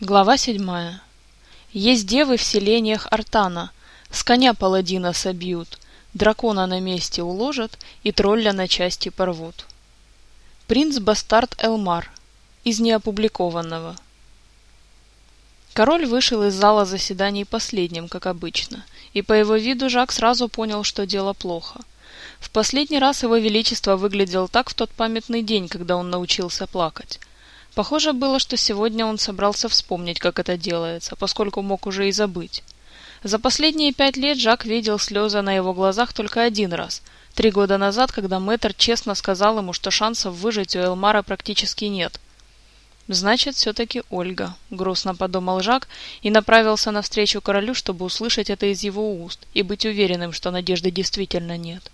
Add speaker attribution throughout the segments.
Speaker 1: Глава седьмая. Есть девы в селениях Артана, с коня паладина собьют, дракона на месте уложат и тролля на части порвут. Принц-бастард Элмар из неопубликованного. Король вышел из зала заседаний последним, как обычно, и по его виду Жак сразу понял, что дело плохо. В последний раз его величество выглядел так в тот памятный день, когда он научился плакать. Похоже было, что сегодня он собрался вспомнить, как это делается, поскольку мог уже и забыть. За последние пять лет Жак видел слезы на его глазах только один раз. Три года назад, когда мэтр честно сказал ему, что шансов выжить у Элмара практически нет. «Значит, все-таки Ольга», — грустно подумал Жак и направился навстречу королю, чтобы услышать это из его уст и быть уверенным, что надежды действительно нет.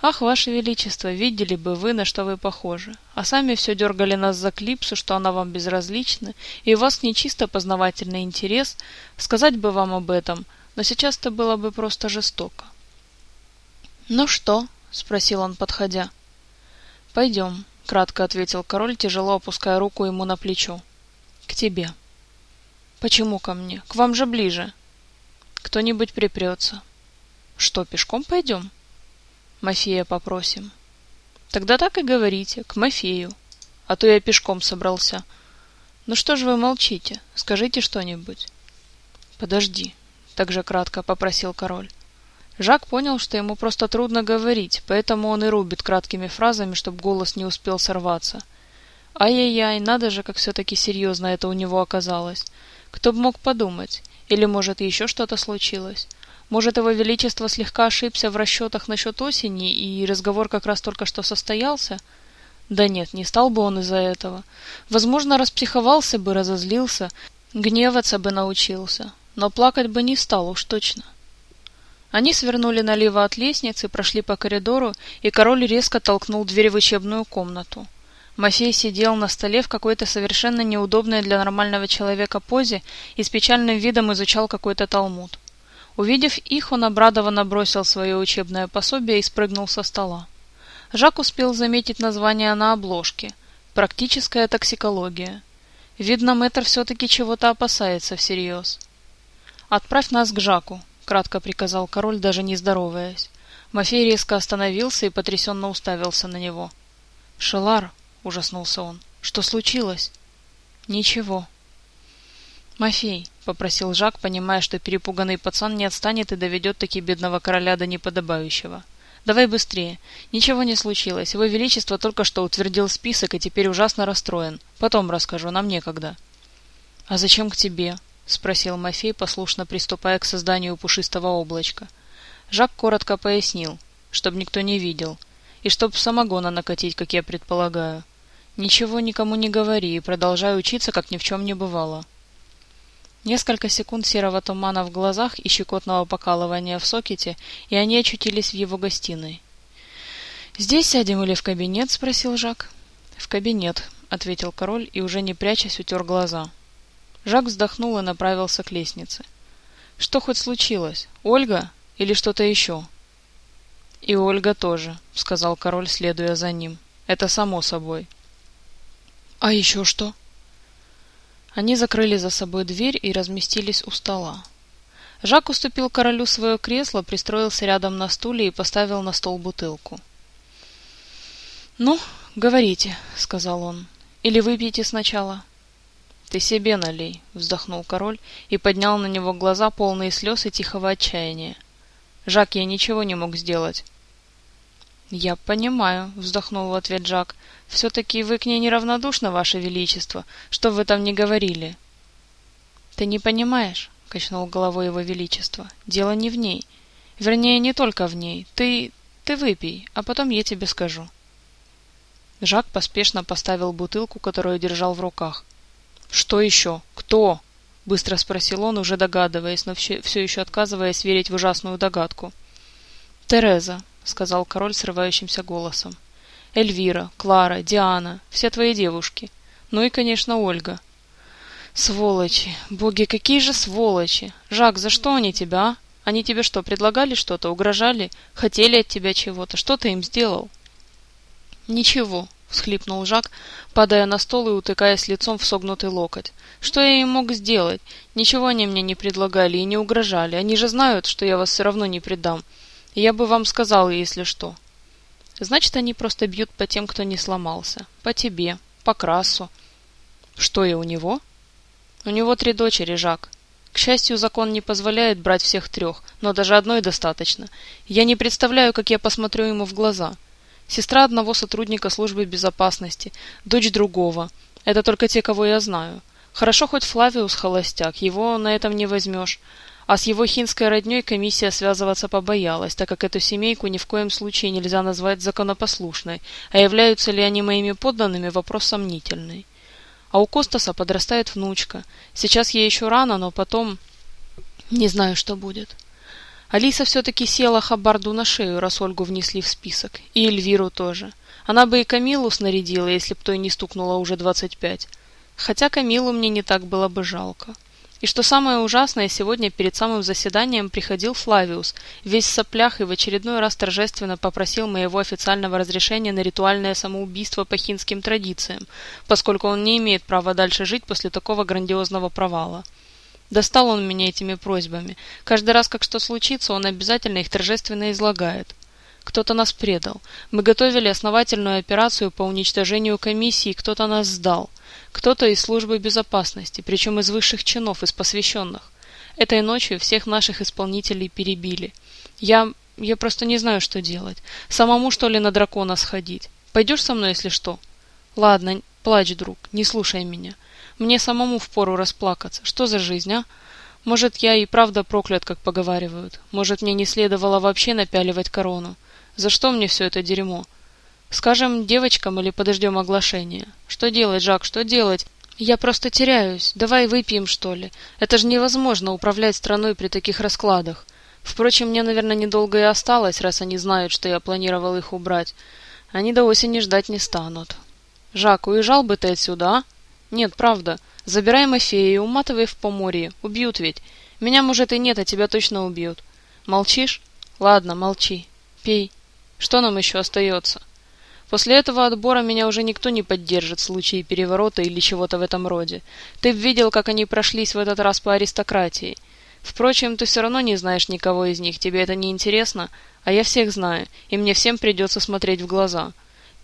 Speaker 1: «Ах, ваше величество, видели бы вы, на что вы похожи, а сами все дергали нас за клипсу, что она вам безразлична, и у вас не чисто познавательный интерес, сказать бы вам об этом, но сейчас это было бы просто жестоко». «Ну что?» — спросил он, подходя. «Пойдем», — кратко ответил король, тяжело опуская руку ему на плечо. «К тебе». «Почему ко мне? К вам же ближе». «Кто-нибудь припрется». «Что, пешком пойдем?» Мафея попросим. Тогда так и говорите, к Мафею. А то я пешком собрался. Ну что же вы молчите? Скажите что-нибудь. Подожди, так же кратко попросил король. Жак понял, что ему просто трудно говорить, поэтому он и рубит краткими фразами, чтобы голос не успел сорваться. Ай-яй-яй, надо же, как все-таки серьезно это у него оказалось. Кто бы мог подумать? Или, может, еще что-то случилось? Может, его величество слегка ошибся в расчетах насчет осени, и разговор как раз только что состоялся? Да нет, не стал бы он из-за этого. Возможно, распсиховался бы, разозлился, гневаться бы научился, но плакать бы не стал уж точно. Они свернули налево от лестницы, прошли по коридору, и король резко толкнул дверь в учебную комнату. Мафей сидел на столе в какой-то совершенно неудобной для нормального человека позе и с печальным видом изучал какой-то талмуд. Увидев их, он обрадованно бросил свое учебное пособие и спрыгнул со стола. Жак успел заметить название на обложке «Практическая токсикология». Видно, мэтр все-таки чего-то опасается всерьез. «Отправь нас к Жаку», — кратко приказал король, даже не здороваясь. Мафей резко остановился и потрясенно уставился на него. «Шелар», — ужаснулся он, — «что случилось?» «Ничего», «Мафей», — попросил Жак, понимая, что перепуганный пацан не отстанет и доведет таки бедного короля до неподобающего. «Давай быстрее. Ничего не случилось. Его Величество только что утвердил список и теперь ужасно расстроен. Потом расскажу, нам некогда». «А зачем к тебе?» — спросил Мафей, послушно приступая к созданию пушистого облачка. Жак коротко пояснил, чтобы никто не видел, и чтоб самогона накатить, как я предполагаю. «Ничего никому не говори и продолжай учиться, как ни в чем не бывало». Несколько секунд серого тумана в глазах и щекотного покалывания в сокете, и они очутились в его гостиной. «Здесь сядем или в кабинет?» — спросил Жак. «В кабинет», — ответил король и, уже не прячась, утер глаза. Жак вздохнул и направился к лестнице. «Что хоть случилось? Ольга или что-то еще?» «И Ольга тоже», — сказал король, следуя за ним. «Это само собой». «А еще что?» Они закрыли за собой дверь и разместились у стола. Жак уступил королю свое кресло, пристроился рядом на стуле и поставил на стол бутылку. «Ну, говорите», — сказал он. «Или выпьете сначала?» «Ты себе налей», — вздохнул король и поднял на него глаза, полные слез и тихого отчаяния. «Жак, я ничего не мог сделать». «Я понимаю», — вздохнул в ответ Жак. «Все-таки вы к ней неравнодушны, ваше величество, что вы там не говорили». «Ты не понимаешь», — качнул головой его величество. «Дело не в ней. Вернее, не только в ней. Ты... ты выпей, а потом я тебе скажу». Жак поспешно поставил бутылку, которую держал в руках. «Что еще? Кто?» — быстро спросил он, уже догадываясь, но все, все еще отказываясь верить в ужасную догадку. «Тереза», сказал король срывающимся голосом. Эльвира, Клара, Диана, все твои девушки. Ну и, конечно, Ольга. Сволочи! Боги, какие же сволочи! Жак, за что они тебя, а? Они тебе что, предлагали что-то, угрожали, хотели от тебя чего-то? Что ты им сделал? Ничего, — всхлипнул Жак, падая на стол и утыкаясь лицом в согнутый локоть. «Что я им мог сделать? Ничего они мне не предлагали и не угрожали. Они же знают, что я вас все равно не предам. Я бы вам сказал, если что». «Значит, они просто бьют по тем, кто не сломался. По тебе, по Красу». «Что я у него?» «У него три дочери, Жак. К счастью, закон не позволяет брать всех трех, но даже одной достаточно. Я не представляю, как я посмотрю ему в глаза». Сестра одного сотрудника службы безопасности, дочь другого. Это только те, кого я знаю. Хорошо хоть Флавиус холостяк, его на этом не возьмешь. А с его хинской родней комиссия связываться побоялась, так как эту семейку ни в коем случае нельзя назвать законопослушной, а являются ли они моими подданными – вопрос сомнительный. А у Костаса подрастает внучка. Сейчас ей еще рано, но потом... Не знаю, что будет. Алиса все-таки села Хабарду на шею, раз Ольгу внесли в список. И Эльвиру тоже. Она бы и Камилу снарядила, если б той не стукнула уже двадцать пять. Хотя Камилу мне не так было бы жалко. И что самое ужасное, сегодня перед самым заседанием приходил Флавиус, весь в соплях и в очередной раз торжественно попросил моего официального разрешения на ритуальное самоубийство по хинским традициям, поскольку он не имеет права дальше жить после такого грандиозного провала. Достал он меня этими просьбами. Каждый раз, как что случится, он обязательно их торжественно излагает. Кто-то нас предал. Мы готовили основательную операцию по уничтожению комиссии, кто-то нас сдал. Кто-то из службы безопасности, причем из высших чинов, из посвященных. Этой ночью всех наших исполнителей перебили. Я... я просто не знаю, что делать. Самому, что ли, на дракона сходить? Пойдешь со мной, если что? Ладно, плачь, друг, не слушай меня. Мне самому впору расплакаться. Что за жизнь, а? Может, я и правда проклят, как поговаривают. Может, мне не следовало вообще напяливать корону. За что мне все это дерьмо? Скажем девочкам или подождем оглашения? Что делать, Жак, что делать? Я просто теряюсь. Давай выпьем, что ли. Это же невозможно управлять страной при таких раскладах. Впрочем, мне, наверное, недолго и осталось, раз они знают, что я планировал их убрать. Они до осени ждать не станут. Жак, уезжал бы ты отсюда, а? Нет, правда. Забирай Мафея и уматывай в поморье. Убьют ведь. Меня, может, и нет, а тебя точно убьют. Молчишь? Ладно, молчи. Пей. Что нам еще остается? После этого отбора меня уже никто не поддержит в случае переворота или чего-то в этом роде. Ты видел, как они прошлись в этот раз по аристократии. Впрочем, ты все равно не знаешь никого из них, тебе это не интересно, а я всех знаю, и мне всем придется смотреть в глаза.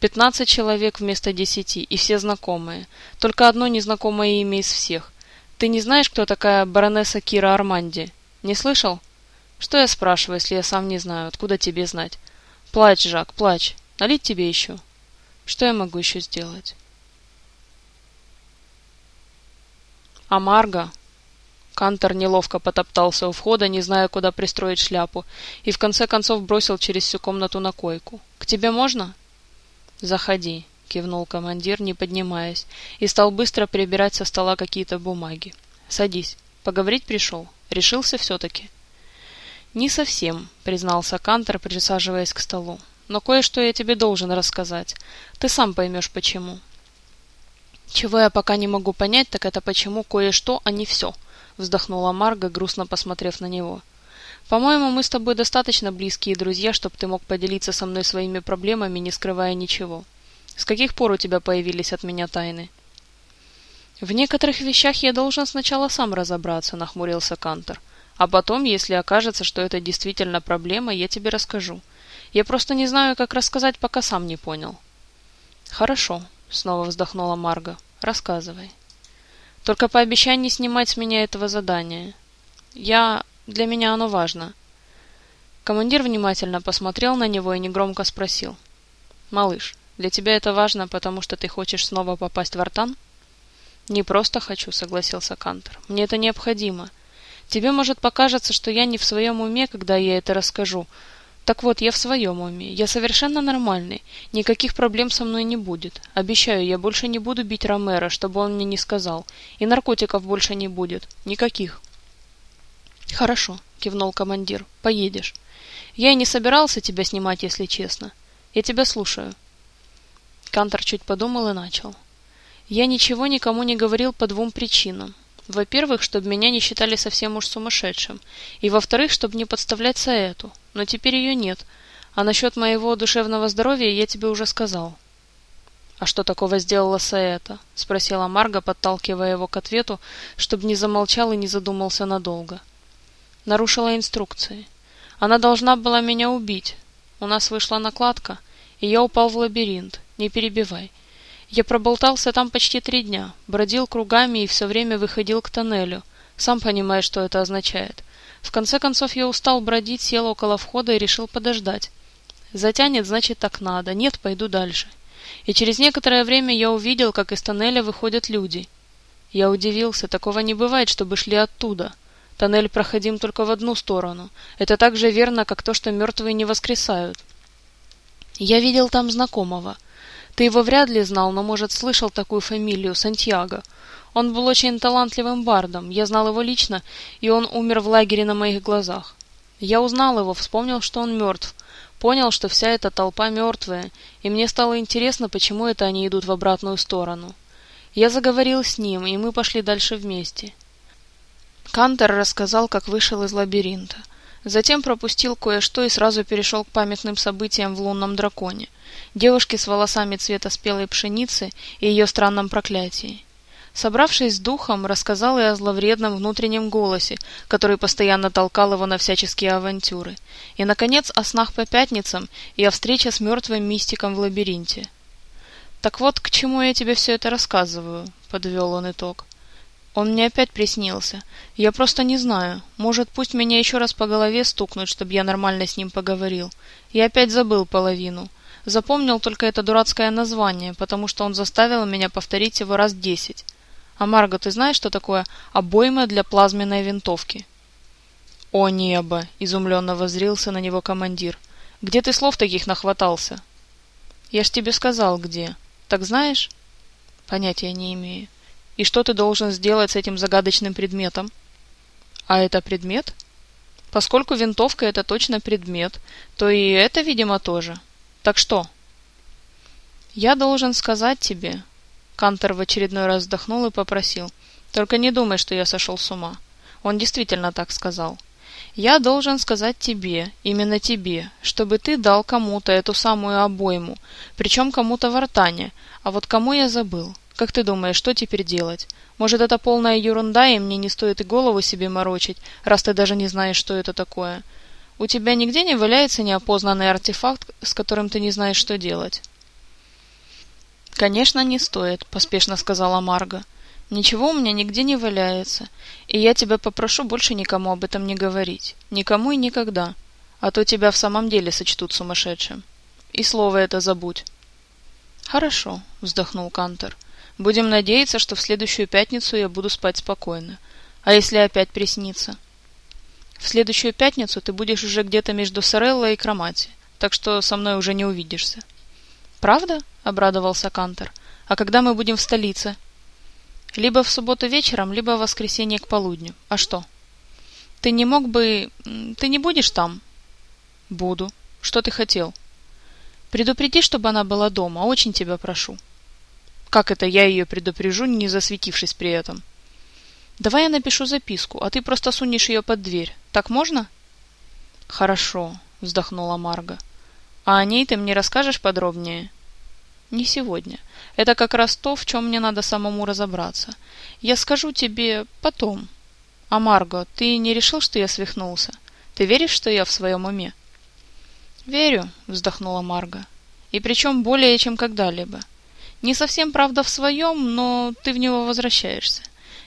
Speaker 1: Пятнадцать человек вместо десяти, и все знакомые. Только одно незнакомое имя из всех. Ты не знаешь, кто такая баронесса Кира Арманди? Не слышал? Что я спрашиваю, если я сам не знаю? Откуда тебе знать? Плачь, Жак, плачь. Налить тебе еще? Что я могу еще сделать? А Марга? Кантор неловко потоптался у входа, не зная, куда пристроить шляпу, и в конце концов бросил через всю комнату на койку. «К тебе можно?» «Заходи», — кивнул командир, не поднимаясь, и стал быстро прибирать со стола какие-то бумаги. «Садись. Поговорить пришел. Решился все-таки?» «Не совсем», — признался Кантор, присаживаясь к столу. «Но кое-что я тебе должен рассказать. Ты сам поймешь, почему». «Чего я пока не могу понять, так это почему кое-что, а не все», — вздохнула Марга, грустно посмотрев на него. По-моему, мы с тобой достаточно близкие друзья, чтобы ты мог поделиться со мной своими проблемами, не скрывая ничего. С каких пор у тебя появились от меня тайны? В некоторых вещах я должен сначала сам разобраться, нахмурился Кантор. А потом, если окажется, что это действительно проблема, я тебе расскажу. Я просто не знаю, как рассказать, пока сам не понял. Хорошо, снова вздохнула Марга. Рассказывай. Только пообещай не снимать с меня этого задания. Я для меня оно важно. Командир внимательно посмотрел на него и негромко спросил. «Малыш, для тебя это важно, потому что ты хочешь снова попасть в Артан?» «Не просто хочу», — согласился Кантер. «Мне это необходимо. Тебе, может, покажется, что я не в своем уме, когда я это расскажу. Так вот, я в своем уме. Я совершенно нормальный. Никаких проблем со мной не будет. Обещаю, я больше не буду бить Ромера, чтобы он мне не сказал. И наркотиков больше не будет. Никаких». «Хорошо», — кивнул командир. «Поедешь. Я и не собирался тебя снимать, если честно. Я тебя слушаю». Кантор чуть подумал и начал. «Я ничего никому не говорил по двум причинам. Во-первых, чтобы меня не считали совсем уж сумасшедшим. И во-вторых, чтобы не подставлять Саэту. Но теперь ее нет. А насчет моего душевного здоровья я тебе уже сказал». «А что такого сделала Саэта?» — спросила Марга, подталкивая его к ответу, чтобы не замолчал и не задумался надолго. Нарушила инструкции. Она должна была меня убить. У нас вышла накладка, и я упал в лабиринт. Не перебивай. Я проболтался там почти три дня, бродил кругами и все время выходил к тоннелю. Сам понимаешь, что это означает. В конце концов я устал бродить, сел около входа и решил подождать. Затянет, значит так надо. Нет, пойду дальше. И через некоторое время я увидел, как из тоннеля выходят люди. Я удивился, такого не бывает, чтобы шли оттуда. Тоннель проходим только в одну сторону. Это так же верно, как то, что мертвые не воскресают. Я видел там знакомого. Ты его вряд ли знал, но, может, слышал такую фамилию, Сантьяго. Он был очень талантливым бардом, я знал его лично, и он умер в лагере на моих глазах. Я узнал его, вспомнил, что он мертв, понял, что вся эта толпа мертвая, и мне стало интересно, почему это они идут в обратную сторону. Я заговорил с ним, и мы пошли дальше вместе. Кантер рассказал, как вышел из лабиринта. Затем пропустил кое-что и сразу перешел к памятным событиям в лунном драконе. Девушке с волосами цвета спелой пшеницы и ее странном проклятии. Собравшись с духом, рассказал и о зловредном внутреннем голосе, который постоянно толкал его на всяческие авантюры. И, наконец, о снах по пятницам и о встрече с мертвым мистиком в лабиринте. «Так вот, к чему я тебе все это рассказываю», — подвел он итог. Он мне опять приснился. Я просто не знаю. Может, пусть меня еще раз по голове стукнут, чтобы я нормально с ним поговорил. Я опять забыл половину. Запомнил только это дурацкое название, потому что он заставил меня повторить его раз десять. А Марго, ты знаешь, что такое обойма для плазменной винтовки? О небо! Изумленно воззрился на него командир. Где ты слов таких нахватался? Я ж тебе сказал, где. Так знаешь? Понятия не имею. И что ты должен сделать с этим загадочным предметом? А это предмет? Поскольку винтовка это точно предмет, то и это, видимо, тоже. Так что? Я должен сказать тебе... Кантер в очередной раз вздохнул и попросил. Только не думай, что я сошел с ума. Он действительно так сказал. Я должен сказать тебе, именно тебе, чтобы ты дал кому-то эту самую обойму, причем кому-то в артане, а вот кому я забыл. Как ты думаешь, что теперь делать? Может, это полная ерунда, и мне не стоит и голову себе морочить, раз ты даже не знаешь, что это такое? У тебя нигде не валяется неопознанный артефакт, с которым ты не знаешь, что делать?» «Конечно, не стоит», — поспешно сказала Марга. «Ничего у меня нигде не валяется, и я тебя попрошу больше никому об этом не говорить. Никому и никогда. А то тебя в самом деле сочтут сумасшедшим. И слово это забудь». «Хорошо», — вздохнул Кантер. Будем надеяться, что в следующую пятницу я буду спать спокойно. А если опять приснится? В следующую пятницу ты будешь уже где-то между Сорелло и Кромати, так что со мной уже не увидишься. Правда? Обрадовался Кантер. А когда мы будем в столице? Либо в субботу вечером, либо в воскресенье к полудню. А что? Ты не мог бы... Ты не будешь там? Буду. Что ты хотел? Предупреди, чтобы она была дома, очень тебя прошу. Как это я ее предупрежу, не засветившись при этом? Давай я напишу записку, а ты просто сунешь ее под дверь. Так можно? Хорошо, вздохнула Марга. А о ней ты мне расскажешь подробнее? Не сегодня. Это как раз то, в чем мне надо самому разобраться. Я скажу тебе потом. А Марго, ты не решил, что я свихнулся? Ты веришь, что я в своем уме? Верю, вздохнула Марга. И причем более чем когда-либо. Не совсем правда в своем, но ты в него возвращаешься.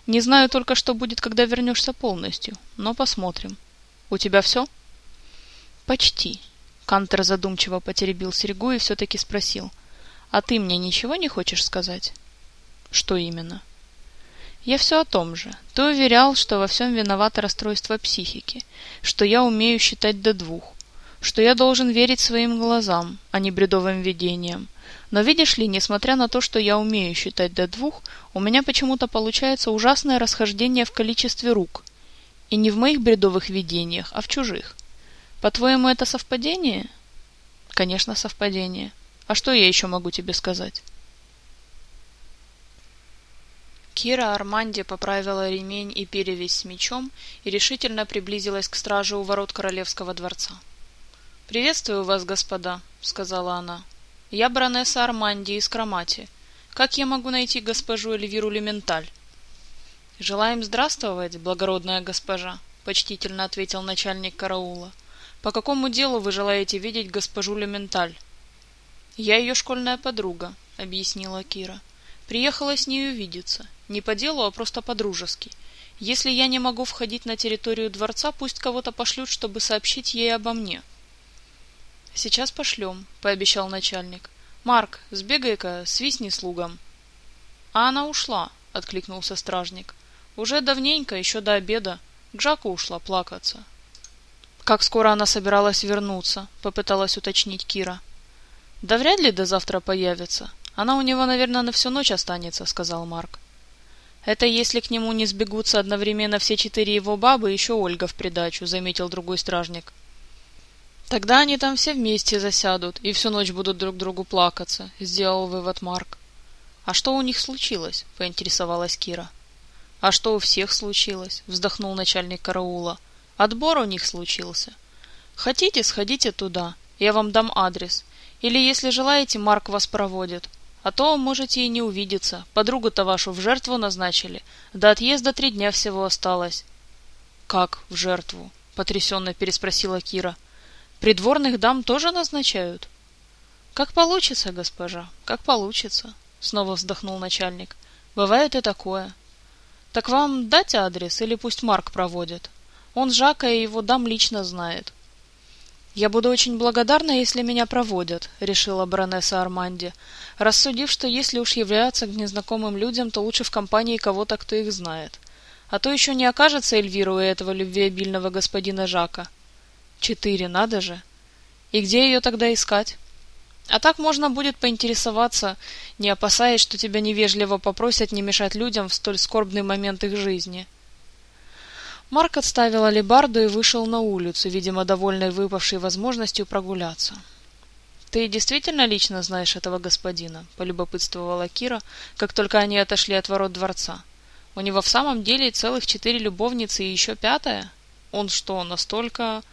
Speaker 1: Не знаю только, что будет, когда вернешься полностью, но посмотрим. У тебя все? Почти. Кантер задумчиво потеребил серьгу и все-таки спросил. А ты мне ничего не хочешь сказать? Что именно? Я все о том же. Ты уверял, что во всем виновато расстройство психики, что я умею считать до двух, что я должен верить своим глазам, а не бредовым видениям, но видишь ли, несмотря на то, что я умею считать до двух, у меня почему-то получается ужасное расхождение в количестве рук. И не в моих бредовых видениях, а в чужих. По-твоему, это совпадение? Конечно, совпадение. А что я еще могу тебе сказать? Кира Арманди поправила ремень и перевязь с мечом и решительно приблизилась к страже у ворот королевского дворца. «Приветствую вас, господа», — сказала она. Я баронесса Арманди из Кромати. Как я могу найти госпожу Эльвиру Лементаль?» «Желаем здравствовать, благородная госпожа», — почтительно ответил начальник караула. «По какому делу вы желаете видеть госпожу Лементаль?» «Я ее школьная подруга», — объяснила Кира. «Приехала с ней увидеться. Не по делу, а просто по-дружески. Если я не могу входить на территорию дворца, пусть кого-то пошлют, чтобы сообщить ей обо мне». «Сейчас пошлем», — пообещал начальник. «Марк, сбегай-ка, свистни слугам». «А она ушла», — откликнулся стражник. «Уже давненько, еще до обеда. К Жаку ушла плакаться». «Как скоро она собиралась вернуться?» — попыталась уточнить Кира. «Да вряд ли до завтра появится. Она у него, наверное, на всю ночь останется», — сказал Марк. «Это если к нему не сбегутся одновременно все четыре его бабы, еще Ольга в придачу», — заметил другой стражник. «Тогда они там все вместе засядут и всю ночь будут друг другу плакаться», — сделал вывод Марк. «А что у них случилось?» — поинтересовалась Кира. «А что у всех случилось?» — вздохнул начальник караула. «Отбор у них случился. Хотите, сходите туда, я вам дам адрес. Или, если желаете, Марк вас проводит. А то можете и не увидеться. Подругу-то вашу в жертву назначили. До отъезда три дня всего осталось. Как в жертву? Потрясенно переспросила Кира. Придворных дам тоже назначают? Как получится, госпожа, как получится. Снова вздохнул начальник. Бывает и такое. Так вам дать адрес или пусть Марк проводит? Он Жака и его дам лично знает. «Я буду очень благодарна, если меня проводят», — решила баронесса Арманди, рассудив, что если уж являться к незнакомым людям, то лучше в компании кого-то, кто их знает. А то еще не окажется Эльвира у этого любвеобильного господина Жака. Четыре, надо же. И где ее тогда искать? А так можно будет поинтересоваться, не опасаясь, что тебя невежливо попросят не мешать людям в столь скорбный момент их жизни. — Марк отставил алебарду и вышел на улицу, видимо, довольный выпавшей возможностью прогуляться. «Ты действительно лично знаешь этого господина?» — полюбопытствовала Кира, как только они отошли от ворот дворца. «У него в самом деле целых четыре любовницы и еще пятая? Он что, настолько...»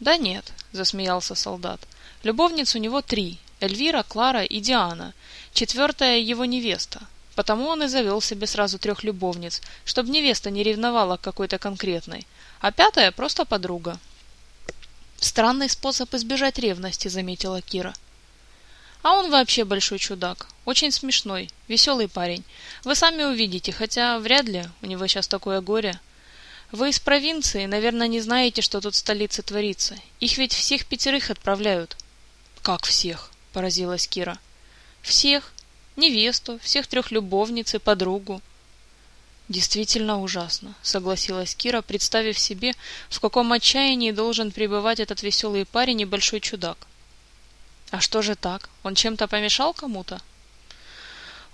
Speaker 1: «Да нет», — засмеялся солдат. «Любовниц у него три — Эльвира, Клара и Диана. Четвертая — его невеста. Потому он и завел себе сразу трех любовниц, чтобы невеста не ревновала к какой-то конкретной, а пятая просто подруга. Странный способ избежать ревности, заметила Кира. А он вообще большой чудак, очень смешной, веселый парень. Вы сами увидите, хотя вряд ли, у него сейчас такое горе. Вы из провинции, наверное, не знаете, что тут в столице творится. Их ведь всех пятерых отправляют. Как всех? поразилась Кира. Всех, невесту, всех трех любовниц и подругу. Действительно ужасно, согласилась Кира, представив себе, в каком отчаянии должен пребывать этот веселый парень и большой чудак. А что же так? Он чем-то помешал кому-то?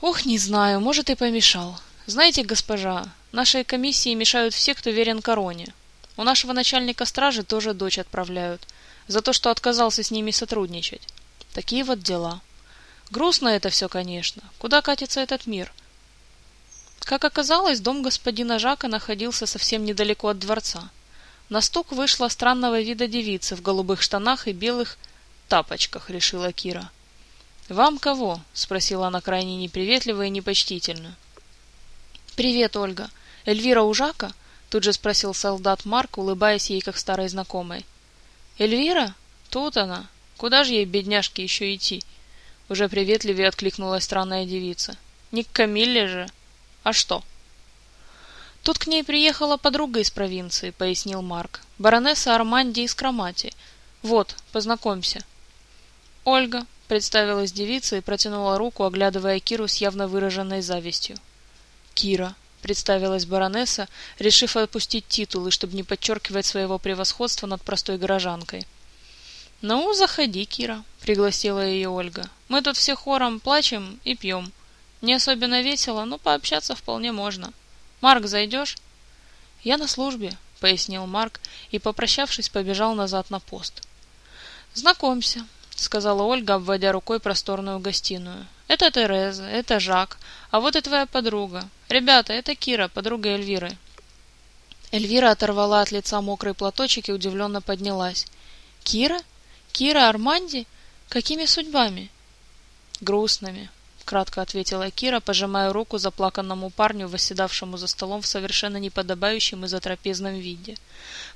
Speaker 1: Ох, не знаю, может и помешал. Знаете, госпожа, нашей комиссии мешают все, кто верен короне. У нашего начальника стражи тоже дочь отправляют, за то, что отказался с ними сотрудничать. Такие вот дела. Грустно это все, конечно. Куда катится этот мир? Как оказалось, дом господина Жака находился совсем недалеко от дворца. На стук вышла странного вида девица в голубых штанах и белых тапочках, решила Кира. «Вам кого?» — спросила она крайне неприветливо и непочтительно. «Привет, Ольга. Эльвира у Жака?» — тут же спросил солдат Марк, улыбаясь ей как старой знакомой. «Эльвира? Тут она. Куда же ей, бедняжке, еще идти?» Уже приветливее откликнулась странная девица. Не к Камилле же. А что? Тут к ней приехала подруга из провинции, пояснил Марк. Баронесса Арманди из Кромати. Вот, познакомься. Ольга, представилась девица и протянула руку, оглядывая Киру с явно выраженной завистью. Кира, представилась баронесса, решив отпустить титулы, чтобы не подчеркивать своего превосходства над простой горожанкой. «Ну, заходи, Кира», — пригласила ее Ольга. «Мы тут все хором плачем и пьем. Не особенно весело, но пообщаться вполне можно. Марк, зайдешь?» «Я на службе», — пояснил Марк и, попрощавшись, побежал назад на пост. «Знакомься», — сказала Ольга, обводя рукой просторную гостиную. «Это Тереза, это Жак, а вот и твоя подруга. Ребята, это Кира, подруга Эльвиры». Эльвира оторвала от лица мокрый платочек и удивленно поднялась. «Кира? Кира Арманди? Какими судьбами? «Грустными», — кратко ответила Кира, пожимая руку заплаканному парню, восседавшему за столом в совершенно неподобающем и затрапезном виде.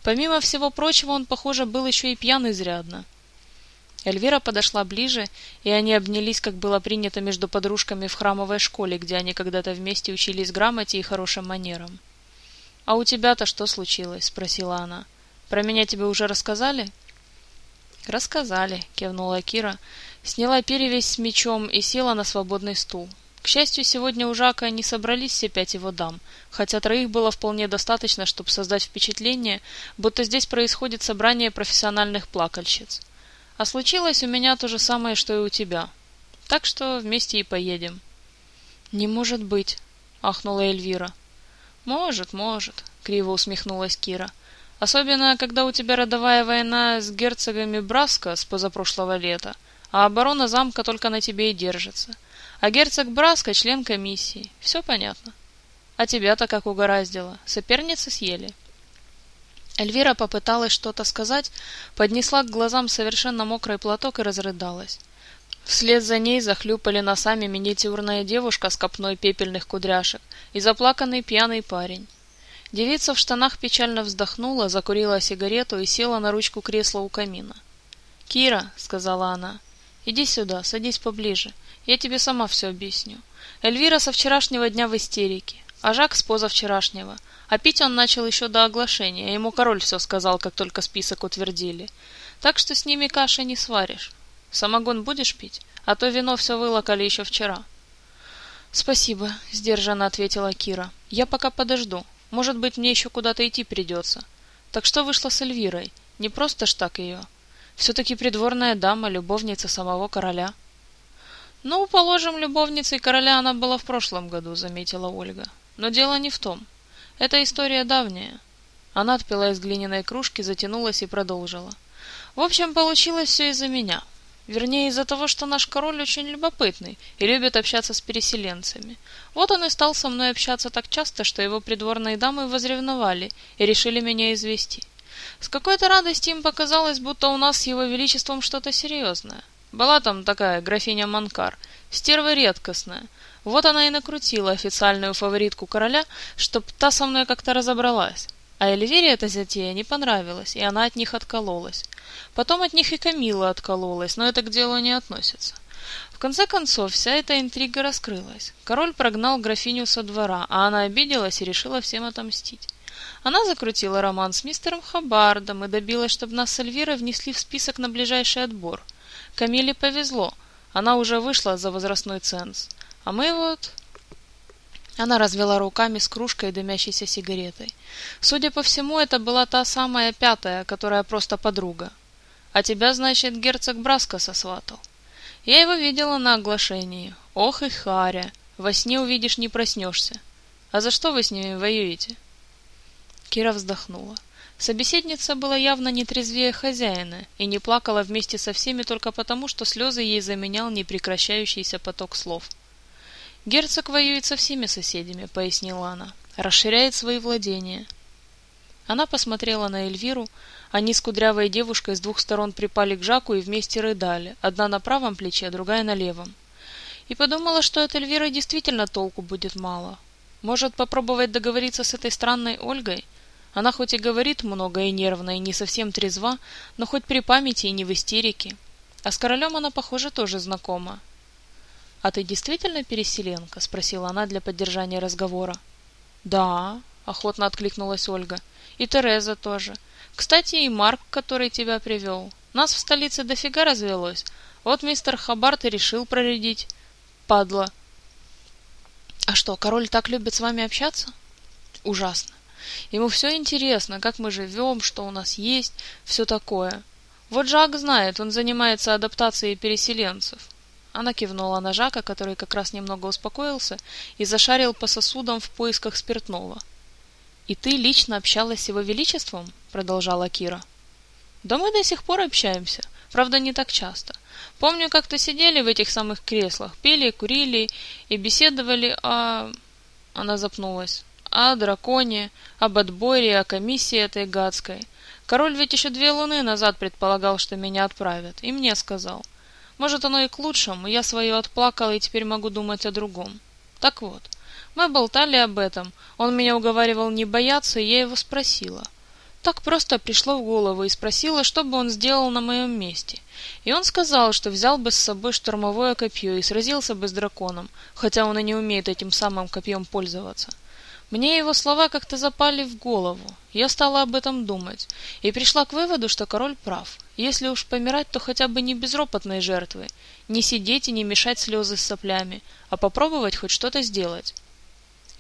Speaker 1: Помимо всего прочего, он, похоже, был еще и пьян изрядно. Эльвира подошла ближе, и они обнялись, как было принято между подружками в храмовой школе, где они когда-то вместе учились грамоте и хорошим манерам. «А у тебя-то что случилось?» — спросила она. «Про меня тебе уже рассказали?» «Рассказали», — кивнула Кира, сняла перевязь с мечом и села на свободный стул. К счастью, сегодня у Жака не собрались все пять его дам, хотя троих было вполне достаточно, чтобы создать впечатление, будто здесь происходит собрание профессиональных плакальщиц. А случилось у меня то же самое, что и у тебя. Так что вместе и поедем. Не может быть, ахнула Эльвира. Может, может, криво усмехнулась Кира. Особенно, когда у тебя родовая война с герцогами Браска с позапрошлого лета, а оборона замка только на тебе и держится. А герцог Браска член комиссии. Все понятно. А тебя-то как угораздило. Соперницы съели. Эльвира попыталась что-то сказать, поднесла к глазам совершенно мокрый платок и разрыдалась. Вслед за ней захлюпали носами миниатюрная девушка с копной пепельных кудряшек и заплаканный пьяный парень. Девица в штанах печально вздохнула, закурила сигарету и села на ручку кресла у камина. «Кира», — сказала она, — «иди сюда, садись поближе, я тебе сама все объясню. Эльвира со вчерашнего дня в истерике, а Жак с позавчерашнего — а пить он начал еще до оглашения, ему король все сказал, как только список утвердили. Так что с ними каши не сваришь. Самогон будешь пить? А то вино все вылокали еще вчера. «Спасибо», — сдержанно ответила Кира. «Я пока подожду. Может быть, мне еще куда-то идти придется. Так что вышло с Эльвирой? Не просто ж так ее. Все-таки придворная дама, любовница самого короля». «Ну, положим, любовницей короля она была в прошлом году», — заметила Ольга. «Но дело не в том. Это история давняя. Она отпила из глиняной кружки, затянулась и продолжила. В общем, получилось все из-за меня. Вернее, из-за того, что наш король очень любопытный и любит общаться с переселенцами. Вот он и стал со мной общаться так часто, что его придворные дамы возревновали и решили меня извести. С какой-то радости им показалось, будто у нас с его величеством что-то серьезное. Была там такая графиня Манкар, стерва редкостная, вот она и накрутила официальную фаворитку короля, чтоб та со мной как-то разобралась. А Эльвире эта затея не понравилась, и она от них откололась. Потом от них и Камила откололась, но это к делу не относится. В конце концов, вся эта интрига раскрылась. Король прогнал графиню со двора, а она обиделась и решила всем отомстить. Она закрутила роман с мистером Хабардом и добилась, чтобы нас с Эльвирой внесли в список на ближайший отбор. Камиле повезло, она уже вышла за возрастной ценз. А мы вот... Она развела руками с кружкой дымящейся сигаретой. Судя по всему, это была та самая пятая, которая просто подруга. А тебя, значит, герцог Браска сосватал. Я его видела на оглашении. Ох и харя. Во сне увидишь, не проснешься. А за что вы с ними воюете? Кира вздохнула. Собеседница была явно не трезвее хозяина и не плакала вместе со всеми только потому, что слезы ей заменял непрекращающийся поток слов. «Герцог воюет со всеми соседями», — пояснила она. «Расширяет свои владения». Она посмотрела на Эльвиру. Они с кудрявой девушкой с двух сторон припали к Жаку и вместе рыдали, одна на правом плече, другая на левом. И подумала, что от Эльвиры действительно толку будет мало. Может, попробовать договориться с этой странной Ольгой? Она хоть и говорит много и нервно, и не совсем трезва, но хоть при памяти и не в истерике. А с королем она, похоже, тоже знакома. «А ты действительно переселенка?» — спросила она для поддержания разговора. «Да», — охотно откликнулась Ольга. «И Тереза тоже. Кстати, и Марк, который тебя привел. Нас в столице дофига развелось. Вот мистер Хабарт и решил проредить. Падла». «А что, король так любит с вами общаться?» «Ужасно. Ему все интересно, как мы живем, что у нас есть, все такое. Вот Жак знает, он занимается адаптацией переселенцев. Она кивнула на Жака, который как раз немного успокоился и зашарил по сосудам в поисках спиртного. «И ты лично общалась с его величеством?» — продолжала Кира. «Да мы до сих пор общаемся. Правда, не так часто. Помню, как-то сидели в этих самых креслах, пили, курили и беседовали о...» Она запнулась. «О драконе, об отборе, о комиссии этой гадской. Король ведь еще две луны назад предполагал, что меня отправят, и мне сказал. Может, оно и к лучшему, я свое отплакала и теперь могу думать о другом. Так вот, мы болтали об этом, он меня уговаривал не бояться, и я его спросила. Так просто пришло в голову и спросила, что бы он сделал на моем месте. И он сказал, что взял бы с собой штурмовое копье и сразился бы с драконом, хотя он и не умеет этим самым копьем пользоваться. Мне его слова как-то запали в голову. Я стала об этом думать и пришла к выводу, что король прав. Если уж помирать, то хотя бы не безропотной жертвой, не сидеть и не мешать слезы с соплями, а попробовать хоть что-то сделать.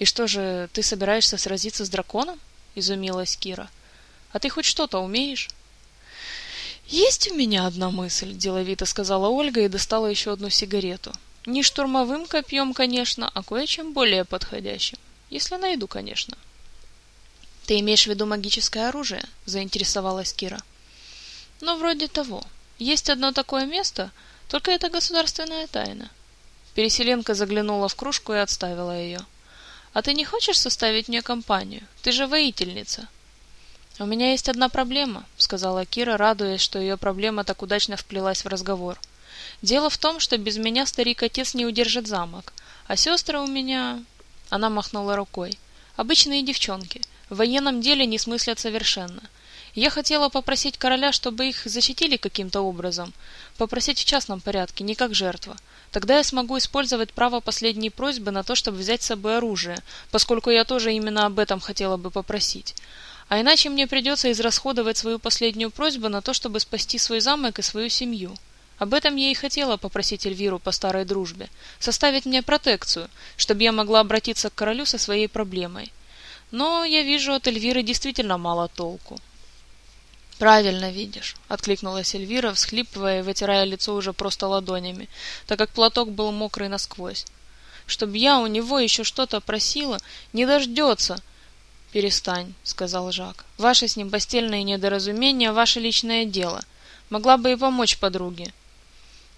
Speaker 1: «И что же, ты собираешься сразиться с драконом?» — изумилась Кира. «А ты хоть что-то умеешь?» «Есть у меня одна мысль», — деловито сказала Ольга и достала еще одну сигарету. «Не штурмовым копьем, конечно, а кое-чем более подходящим. Если найду, конечно». «Ты имеешь в виду магическое оружие?» — заинтересовалась Кира. «Ну, вроде того. Есть одно такое место, только это государственная тайна». Переселенка заглянула в кружку и отставила ее. А ты не хочешь составить мне компанию? Ты же воительница. У меня есть одна проблема, сказала Кира, радуясь, что ее проблема так удачно вплелась в разговор. Дело в том, что без меня старик-отец не удержит замок, а сестры у меня... Она махнула рукой. Обычные девчонки. В военном деле не смыслят совершенно. Я хотела попросить короля, чтобы их защитили каким-то образом. Попросить в частном порядке, не как жертва. Тогда я смогу использовать право последней просьбы на то, чтобы взять с собой оружие, поскольку я тоже именно об этом хотела бы попросить. А иначе мне придется израсходовать свою последнюю просьбу на то, чтобы спасти свой замок и свою семью. Об этом я и хотела попросить Эльвиру по старой дружбе, составить мне протекцию, чтобы я могла обратиться к королю со своей проблемой. Но я вижу от Эльвиры действительно мало толку. «Правильно видишь», — откликнулась Эльвира, всхлипывая и вытирая лицо уже просто ладонями, так как платок был мокрый насквозь. «Чтоб я у него еще что-то просила, не дождется!» «Перестань», — сказал Жак. «Ваше с ним постельное недоразумение — ваше личное дело. Могла бы и помочь подруге».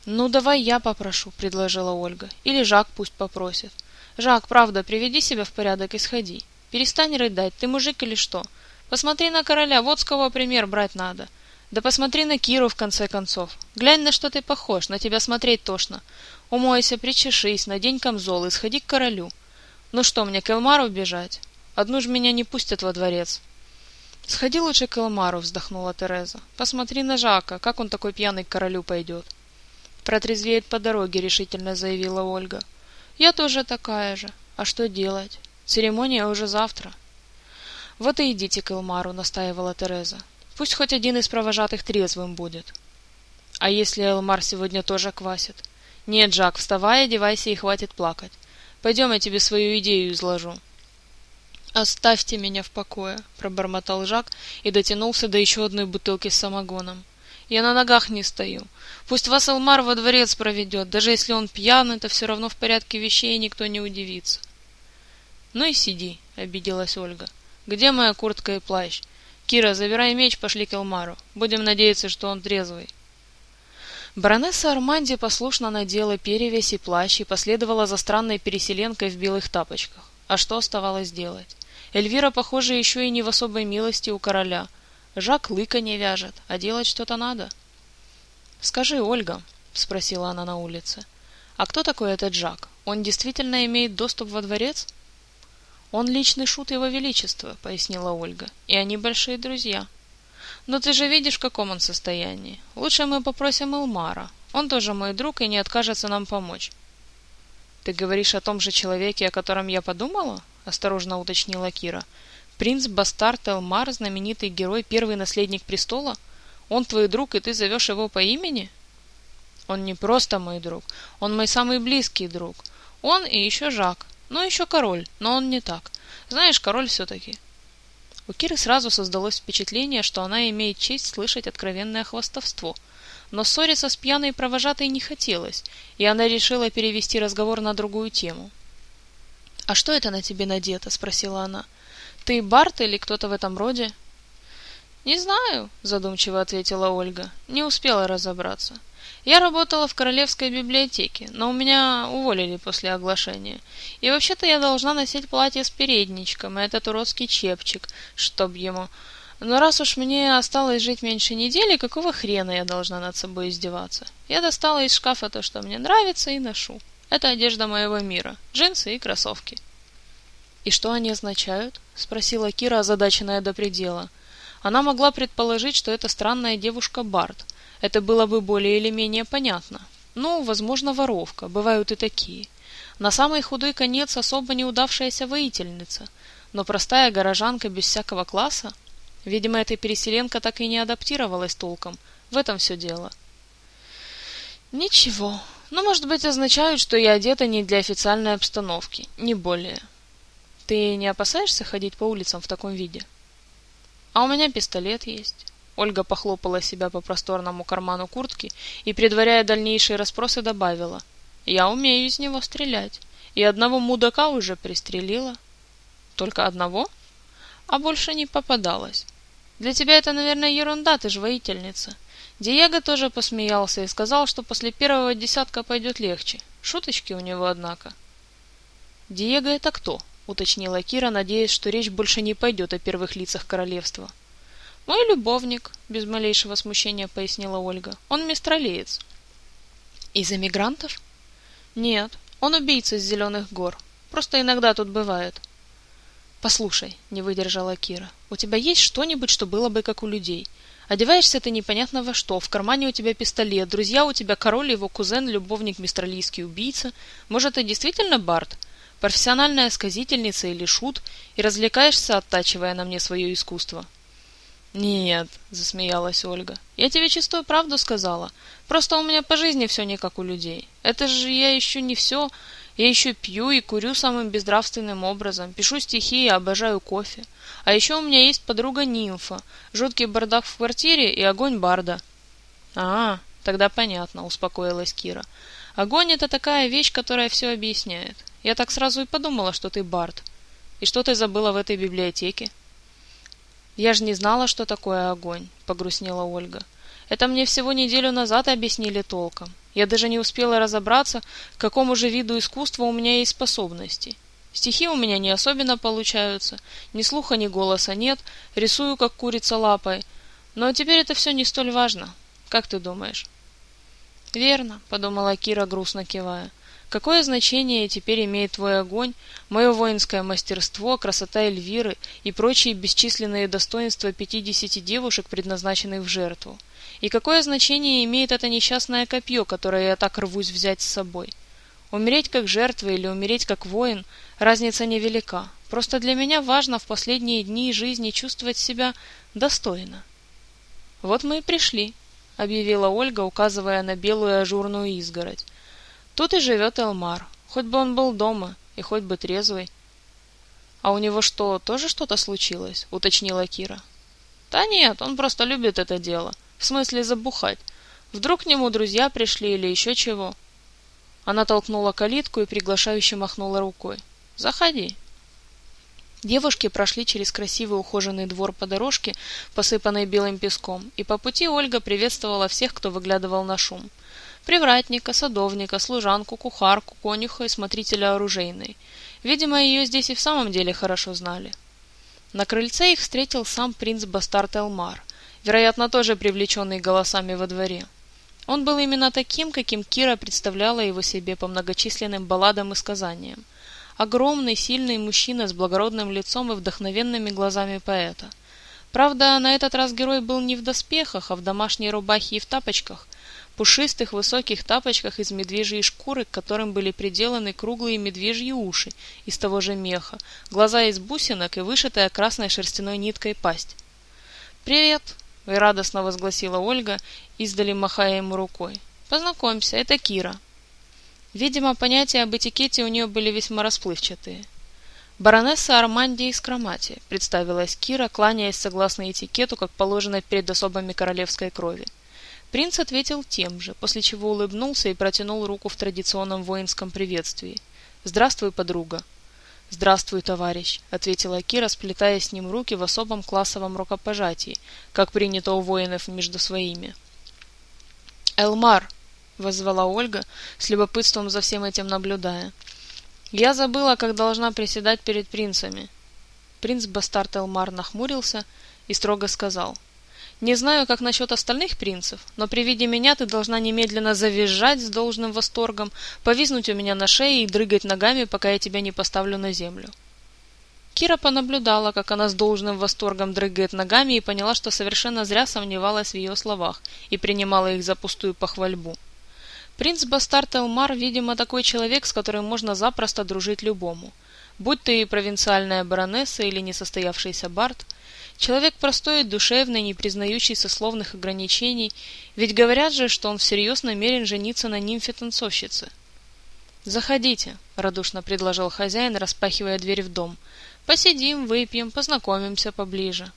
Speaker 1: «Ну, давай я попрошу», — предложила Ольга. «Или Жак пусть попросит». «Жак, правда, приведи себя в порядок и сходи. Перестань рыдать, ты мужик или что?» Посмотри на короля, вот с кого пример брать надо. Да посмотри на Киру, в конце концов. Глянь, на что ты похож, на тебя смотреть тошно. Умойся, причешись, надень камзол и сходи к королю. Ну что, мне к Элмару бежать? Одну ж меня не пустят во дворец. Сходи лучше к Элмару, вздохнула Тереза. Посмотри на Жака, как он такой пьяный к королю пойдет. Протрезвеет по дороге, решительно заявила Ольга. Я тоже такая же. А что делать? Церемония уже завтра. «Вот и идите к Элмару», — настаивала Тереза. «Пусть хоть один из провожатых трезвым будет». «А если Элмар сегодня тоже квасит?» «Нет, Жак, вставай, одевайся и хватит плакать. Пойдем, я тебе свою идею изложу». «Оставьте меня в покое», — пробормотал Жак и дотянулся до еще одной бутылки с самогоном. «Я на ногах не стою. Пусть вас Элмар во дворец проведет. Даже если он пьян, это все равно в порядке вещей, и никто не удивится». «Ну и сиди», — обиделась Ольга. Где моя куртка и плащ? Кира, забирай меч, пошли к Элмару. Будем надеяться, что он трезвый. Баронесса Арманди послушно надела перевязь и плащ и последовала за странной переселенкой в белых тапочках. А что оставалось делать? Эльвира, похоже, еще и не в особой милости у короля. Жак лыка не вяжет, а делать что-то надо. «Скажи, Ольга», — спросила она на улице, — «а кто такой этот Жак? Он действительно имеет доступ во дворец?» «Он личный шут его величества», — пояснила Ольга, — «и они большие друзья». «Но ты же видишь, в каком он состоянии. Лучше мы попросим Элмара. Он тоже мой друг и не откажется нам помочь». «Ты говоришь о том же человеке, о котором я подумала?» — осторожно уточнила Кира. «Принц Бастард Элмар, знаменитый герой, первый наследник престола? Он твой друг, и ты зовешь его по имени?» «Он не просто мой друг, он мой самый близкий друг. Он и еще Жак. Ну, еще король, но он не так. Знаешь, король все-таки. У Киры сразу создалось впечатление, что она имеет честь слышать откровенное хвастовство. Но ссориться с пьяной провожатой не хотелось, и она решила перевести разговор на другую тему. «А что это на тебе надето?» — спросила она. «Ты Барт или кто-то в этом роде?» «Не знаю», — задумчиво ответила Ольга. «Не успела разобраться. Я работала в Королевской библиотеке, но у меня уволили после оглашения. И вообще-то я должна носить платье с передничком и этот уродский чепчик, чтоб ему... Но раз уж мне осталось жить меньше недели, какого хрена я должна над собой издеваться? Я достала из шкафа то, что мне нравится, и ношу. Это одежда моего мира. Джинсы и кроссовки. «И что они означают?» — спросила Кира, озадаченная до предела. Она могла предположить, что это странная девушка Барт. Это было бы более или менее понятно. Ну, возможно, воровка. Бывают и такие. На самый худой конец особо неудавшаяся воительница. Но простая горожанка без всякого класса? Видимо, эта переселенка так и не адаптировалась толком. В этом все дело. Ничего. Ну, может быть, означают, что я одета не для официальной обстановки. Не более. Ты не опасаешься ходить по улицам в таком виде? А у меня пистолет есть. Ольга похлопала себя по просторному карману куртки и, предваряя дальнейшие расспросы, добавила. Я умею из него стрелять. И одного мудака уже пристрелила. Только одного? А больше не попадалось. Для тебя это, наверное, ерунда, ты же воительница. Диего тоже посмеялся и сказал, что после первого десятка пойдет легче. Шуточки у него, однако. Диего это кто? уточнила Кира, надеясь, что речь больше не пойдет о первых лицах королевства. Мой любовник, без малейшего смущения пояснила Ольга. Он мистралеец. Из эмигрантов? Нет, он убийца из Зеленых гор. Просто иногда тут бывает. Послушай, не выдержала Кира. У тебя есть что-нибудь, что было бы как у людей? Одеваешься ты непонятно во что, в кармане у тебя пистолет, друзья у тебя король его кузен, любовник мистралийский убийца. Может, ты действительно Барт? профессиональная сказительница или шут, и развлекаешься, оттачивая на мне свое искусство. «Нет», — засмеялась Ольга, — «я тебе чистую правду сказала. Просто у меня по жизни все не как у людей. Это же я еще не все. Я еще пью и курю самым безнравственным образом, пишу стихи и обожаю кофе. А еще у меня есть подруга Нимфа, жуткий бардак в квартире и огонь барда». «А, тогда понятно», — успокоилась Кира. «Огонь — это такая вещь, которая все объясняет. Я так сразу и подумала, что ты Барт. И что ты забыла в этой библиотеке? Я же не знала, что такое огонь, погрустнела Ольга. Это мне всего неделю назад объяснили толком. Я даже не успела разобраться, к какому же виду искусства у меня есть способности. Стихи у меня не особенно получаются, ни слуха, ни голоса нет, рисую, как курица лапой. Но теперь это все не столь важно. Как ты думаешь? Верно, подумала Кира, грустно кивая. Какое значение теперь имеет твой огонь, мое воинское мастерство, красота Эльвиры и прочие бесчисленные достоинства пятидесяти девушек, предназначенных в жертву? И какое значение имеет это несчастное копье, которое я так рвусь взять с собой? Умереть как жертва или умереть как воин – разница невелика. Просто для меня важно в последние дни жизни чувствовать себя достойно. «Вот мы и пришли», — объявила Ольга, указывая на белую ажурную изгородь. Тут и живет Элмар. Хоть бы он был дома, и хоть бы трезвый. А у него что, тоже что-то случилось? Уточнила Кира. Да нет, он просто любит это дело. В смысле забухать. Вдруг к нему друзья пришли или еще чего. Она толкнула калитку и приглашающе махнула рукой. Заходи. Девушки прошли через красивый ухоженный двор по дорожке, посыпанной белым песком, и по пути Ольга приветствовала всех, кто выглядывал на шум привратника, садовника, служанку, кухарку, конюха и смотрителя оружейной. Видимо, ее здесь и в самом деле хорошо знали. На крыльце их встретил сам принц Бастарт Элмар, вероятно, тоже привлеченный голосами во дворе. Он был именно таким, каким Кира представляла его себе по многочисленным балладам и сказаниям. Огромный, сильный мужчина с благородным лицом и вдохновенными глазами поэта. Правда, на этот раз герой был не в доспехах, а в домашней рубахе и в тапочках – пушистых высоких тапочках из медвежьей шкуры, к которым были приделаны круглые медвежьи уши из того же меха, глаза из бусинок и вышитая красной шерстяной ниткой пасть. «Привет!» — радостно возгласила Ольга, издали махая ему рукой. «Познакомься, это Кира». Видимо, понятия об этикете у нее были весьма расплывчатые. «Баронесса Армандия из Кромати», — представилась Кира, кланяясь согласно этикету, как положено перед особами королевской крови. Принц ответил тем же, после чего улыбнулся и протянул руку в традиционном воинском приветствии. «Здравствуй, подруга!» «Здравствуй, товарищ!» — ответила Кира, сплетая с ним руки в особом классовом рукопожатии, как принято у воинов между своими. «Элмар!» — воззвала Ольга, с любопытством за всем этим наблюдая. «Я забыла, как должна приседать перед принцами». Принц Бастарт Элмар нахмурился и строго сказал. «Не знаю, как насчет остальных принцев, но при виде меня ты должна немедленно завизжать с должным восторгом, повиснуть у меня на шее и дрыгать ногами, пока я тебя не поставлю на землю». Кира понаблюдала, как она с должным восторгом дрыгает ногами и поняла, что совершенно зря сомневалась в ее словах и принимала их за пустую похвальбу. Принц Бастарт Элмар, видимо, такой человек, с которым можно запросто дружить любому. Будь ты провинциальная баронесса или несостоявшийся бард, человек простой и душевный, не признающий сословных ограничений, ведь говорят же, что он всерьез намерен жениться на нимфе-танцовщице. «Заходите», — радушно предложил хозяин, распахивая дверь в дом. «Посидим, выпьем, познакомимся поближе».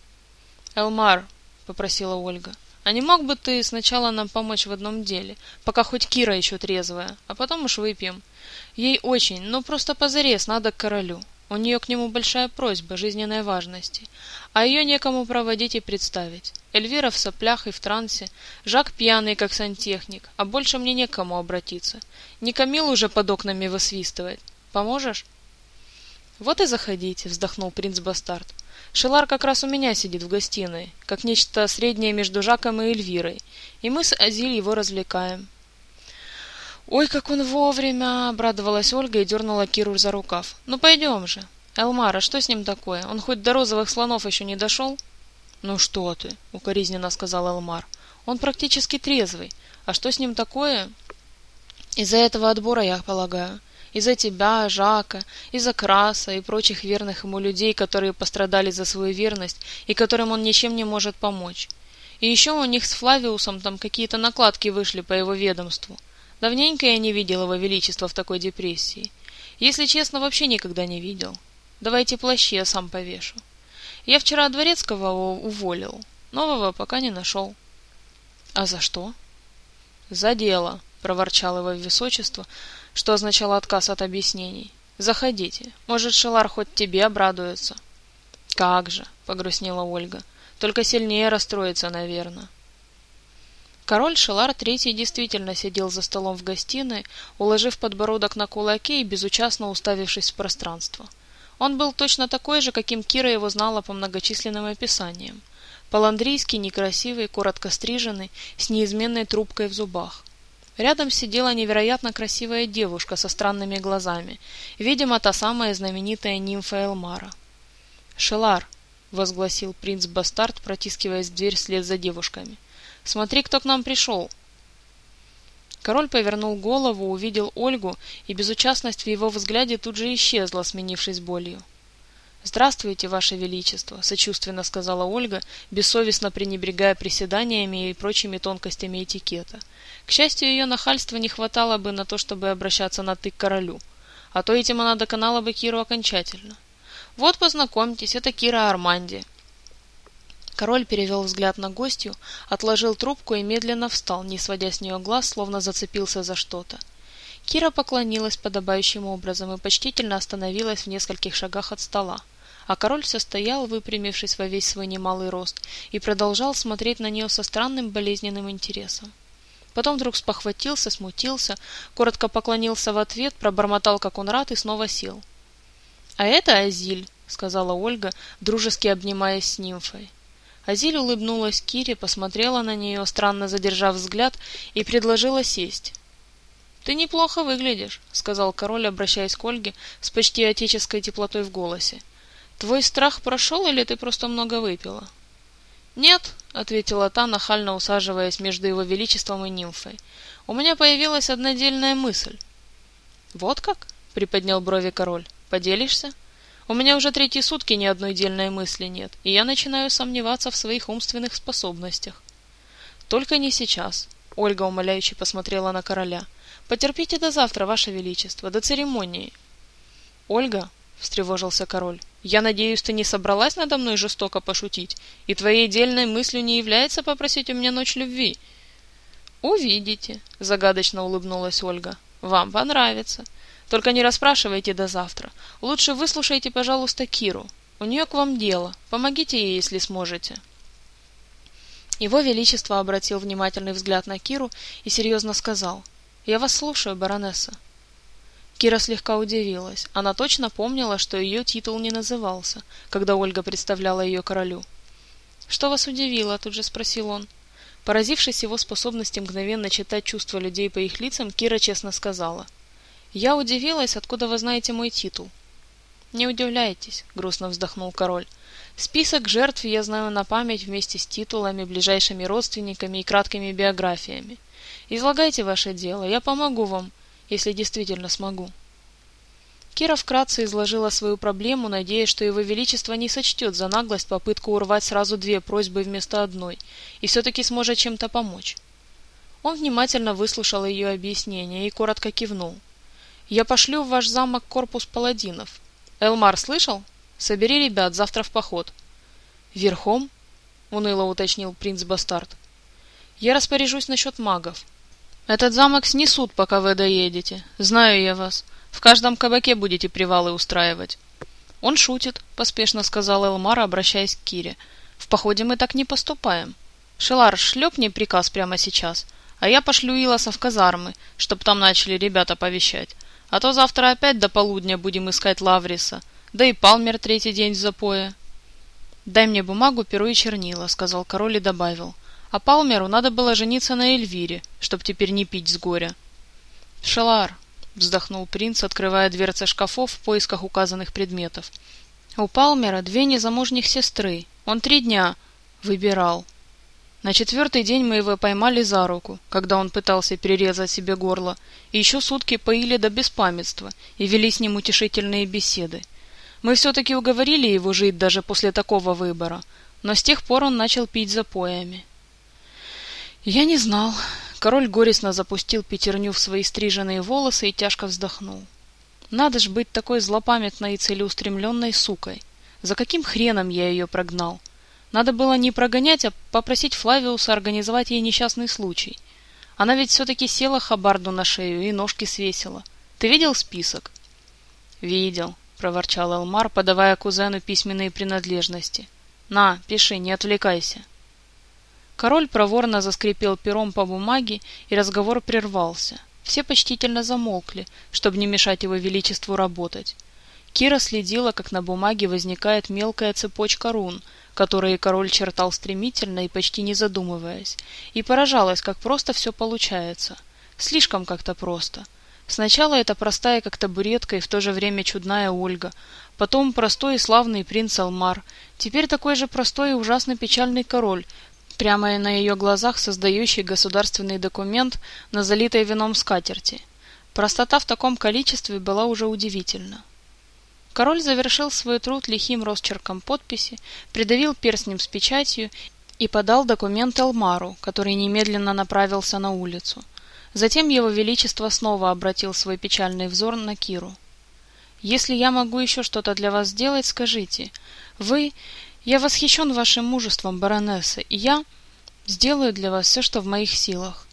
Speaker 1: «Элмар», — попросила Ольга, — «а не мог бы ты сначала нам помочь в одном деле, пока хоть Кира еще трезвая, а потом уж выпьем? Ей очень, но просто позарез надо к королю. У нее к нему большая просьба жизненной важности, а ее некому проводить и представить. Эльвира в соплях и в трансе, Жак пьяный, как сантехник, а больше мне некому обратиться. Не Камил уже под окнами высвистывает. Поможешь? Вот и заходите, вздохнул принц Бастард. Шелар как раз у меня сидит в гостиной, как нечто среднее между Жаком и Эльвирой, и мы с Азиль его развлекаем. «Ой, как он вовремя!» — обрадовалась Ольга и дернула Киру за рукав. «Ну пойдем же!» «Элмара, что с ним такое? Он хоть до розовых слонов еще не дошел?» «Ну что ты!» — укоризненно сказал Элмар. «Он практически трезвый. А что с ним такое?» «Из-за этого отбора, я полагаю. Из-за тебя, Жака, из-за Краса и прочих верных ему людей, которые пострадали за свою верность и которым он ничем не может помочь. И еще у них с Флавиусом там какие-то накладки вышли по его ведомству. Давненько я не видел его величества в такой депрессии. Если честно, вообще никогда не видел. Давайте плащи, я сам повешу. Я вчера дворецкого уволил. Нового пока не нашел. А за что? За дело, проворчал его высочество, что означало отказ от объяснений. Заходите. Может, Шелар хоть тебе обрадуется. Как же, погрустнела Ольга. Только сильнее расстроится, наверное. Король Шелар III действительно сидел за столом в гостиной, уложив подбородок на кулаке и безучастно уставившись в пространство. Он был точно такой же, каким Кира его знала по многочисленным описаниям. Паландрийский, некрасивый, коротко стриженный, с неизменной трубкой в зубах. Рядом сидела невероятно красивая девушка со странными глазами, видимо, та самая знаменитая нимфа Элмара. «Шелар!» — возгласил принц Бастард, протискиваясь в дверь вслед за девушками — Смотри, кто к нам пришел!» Король повернул голову, увидел Ольгу, и безучастность в его взгляде тут же исчезла, сменившись болью. «Здравствуйте, Ваше Величество», — сочувственно сказала Ольга, бессовестно пренебрегая приседаниями и прочими тонкостями этикета. К счастью, ее нахальства не хватало бы на то, чтобы обращаться на «ты» к королю, а то этим она доконала бы Киру окончательно. «Вот, познакомьтесь, это Кира Арманди, Король перевел взгляд на гостью, отложил трубку и медленно встал, не сводя с нее глаз, словно зацепился за что-то. Кира поклонилась подобающим образом и почтительно остановилась в нескольких шагах от стола. А король все стоял, выпрямившись во весь свой немалый рост, и продолжал смотреть на нее со странным болезненным интересом. Потом вдруг спохватился, смутился, коротко поклонился в ответ, пробормотал, как он рад, и снова сел. «А это Азиль», — сказала Ольга, дружески обнимаясь с нимфой. Азиль улыбнулась Кире, посмотрела на нее, странно задержав взгляд, и предложила сесть. «Ты неплохо выглядишь», — сказал король, обращаясь к Ольге с почти отеческой теплотой в голосе. «Твой страх прошел или ты просто много выпила?» «Нет», — ответила та, нахально усаживаясь между его величеством и нимфой. «У меня появилась одна дельная мысль». «Вот как?» — приподнял брови король. «Поделишься?» У меня уже третьи сутки ни одной дельной мысли нет, и я начинаю сомневаться в своих умственных способностях. Только не сейчас. Ольга умоляюще посмотрела на короля. Потерпите до завтра, ваше величество, до церемонии. Ольга, встревожился король, я надеюсь, ты не собралась надо мной жестоко пошутить, и твоей дельной мыслью не является попросить у меня ночь любви. Увидите, загадочно улыбнулась Ольга. Вам понравится. Только не расспрашивайте до завтра. Лучше выслушайте, пожалуйста, Киру. У нее к вам дело. Помогите ей, если сможете. Его Величество обратил внимательный взгляд на Киру и серьезно сказал. «Я вас слушаю, баронесса». Кира слегка удивилась. Она точно помнила, что ее титул не назывался, когда Ольга представляла ее королю. «Что вас удивило?» — тут же спросил он. Поразившись его способности мгновенно читать чувства людей по их лицам, Кира честно сказала. «Я удивилась, откуда вы знаете мой титул». «Не удивляйтесь», — грустно вздохнул король. «Список жертв я знаю на память вместе с титулами, ближайшими родственниками и краткими биографиями. Излагайте ваше дело, я помогу вам, если действительно смогу». Кира вкратце изложила свою проблему, надеясь, что его величество не сочтет за наглость попытку урвать сразу две просьбы вместо одной и все-таки сможет чем-то помочь. Он внимательно выслушал ее объяснение и коротко кивнул. «Я пошлю в ваш замок корпус паладинов. Элмар слышал? Собери ребят, завтра в поход». «Верхом?» — уныло уточнил принц Бастард. «Я распоряжусь насчет магов. Этот замок снесут, пока вы доедете. Знаю я вас. В каждом кабаке будете привалы устраивать. Он шутит, поспешно сказал Элмар, обращаясь к Кире. В походе мы так не поступаем. Шелар, шлепни приказ прямо сейчас, а я пошлю Илоса в казармы, чтоб там начали ребята повещать. А то завтра опять до полудня будем искать Лавриса, да и Палмер третий день в запое. «Дай мне бумагу, перо и чернила», — сказал король и добавил. «А Палмеру надо было жениться на Эльвире, чтоб теперь не пить с горя». «Шелар, вздохнул принц, открывая дверцы шкафов в поисках указанных предметов. У Палмера две незамужних сестры. Он три дня выбирал. На четвертый день мы его поймали за руку, когда он пытался перерезать себе горло, и еще сутки поили до беспамятства и вели с ним утешительные беседы. Мы все-таки уговорили его жить даже после такого выбора, но с тех пор он начал пить запоями. «Я не знал», Король горестно запустил пятерню в свои стриженные волосы и тяжко вздохнул. Надо ж быть такой злопамятной и целеустремленной сукой. За каким хреном я ее прогнал? Надо было не прогонять, а попросить Флавиуса организовать ей несчастный случай. Она ведь все-таки села Хабарду на шею и ножки свесила. Ты видел список? Видел, проворчал Элмар, подавая кузену письменные принадлежности. На, пиши, не отвлекайся. Король проворно заскрипел пером по бумаге, и разговор прервался. Все почтительно замолкли, чтобы не мешать его величеству работать. Кира следила, как на бумаге возникает мелкая цепочка рун, которые король чертал стремительно и почти не задумываясь, и поражалась, как просто все получается. Слишком как-то просто. Сначала это простая как табуретка и в то же время чудная Ольга, потом простой и славный принц Алмар, теперь такой же простой и ужасно печальный король, прямо на ее глазах создающий государственный документ на залитой вином скатерти. Простота в таком количестве была уже удивительна. Король завершил свой труд лихим росчерком подписи, придавил перстнем с печатью и подал документ Элмару, который немедленно направился на улицу. Затем его величество снова обратил свой печальный взор на Киру. «Если я могу еще что-то для вас сделать, скажите. Вы я восхищен вашим мужеством, баронесса, и я сделаю для вас все, что в моих силах.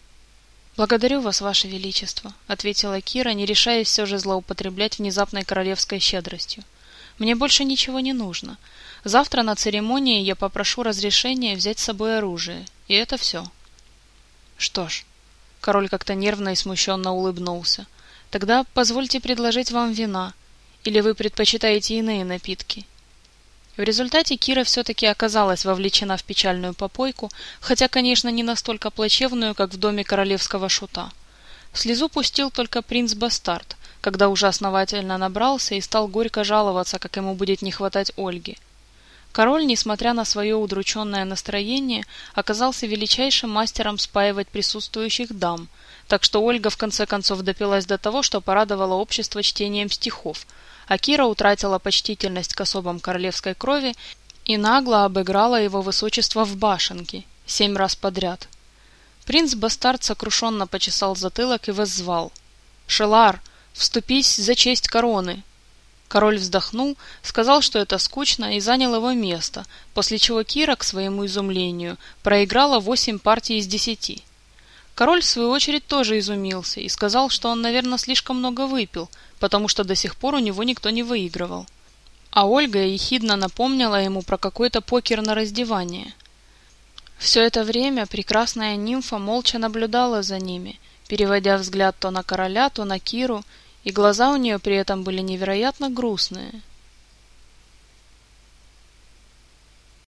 Speaker 1: Благодарю вас, ваше величество, ответила Кира, не решаясь все же злоупотреблять внезапной королевской щедростью. Мне больше ничего не нужно. Завтра на церемонии я попрошу разрешения взять с собой оружие, и это все. Что ж, король как-то нервно и смущенно улыбнулся. Тогда позвольте предложить вам вина, или вы предпочитаете иные напитки? В результате Кира все-таки оказалась вовлечена в печальную попойку, хотя, конечно, не настолько плачевную, как в доме королевского шута. Слезу пустил только принц Бастард, когда уже основательно набрался и стал горько жаловаться, как ему будет не хватать Ольги. Король, несмотря на свое удрученное настроение, оказался величайшим мастером спаивать присутствующих дам, так что Ольга в конце концов допилась до того, что порадовала общество чтением стихов – а Кира утратила почтительность к особам королевской крови и нагло обыграла его высочество в башенке семь раз подряд. Принц Бастард сокрушенно почесал затылок и воззвал. «Шелар, вступись за честь короны!» Король вздохнул, сказал, что это скучно, и занял его место, после чего Кира, к своему изумлению, проиграла восемь партий из десяти. Король, в свою очередь, тоже изумился и сказал, что он, наверное, слишком много выпил, потому что до сих пор у него никто не выигрывал. А Ольга ехидно напомнила ему про какой-то покер на раздевание. Все это время прекрасная нимфа молча наблюдала за ними, переводя взгляд то на короля, то на Киру, и глаза у нее при этом были невероятно грустные.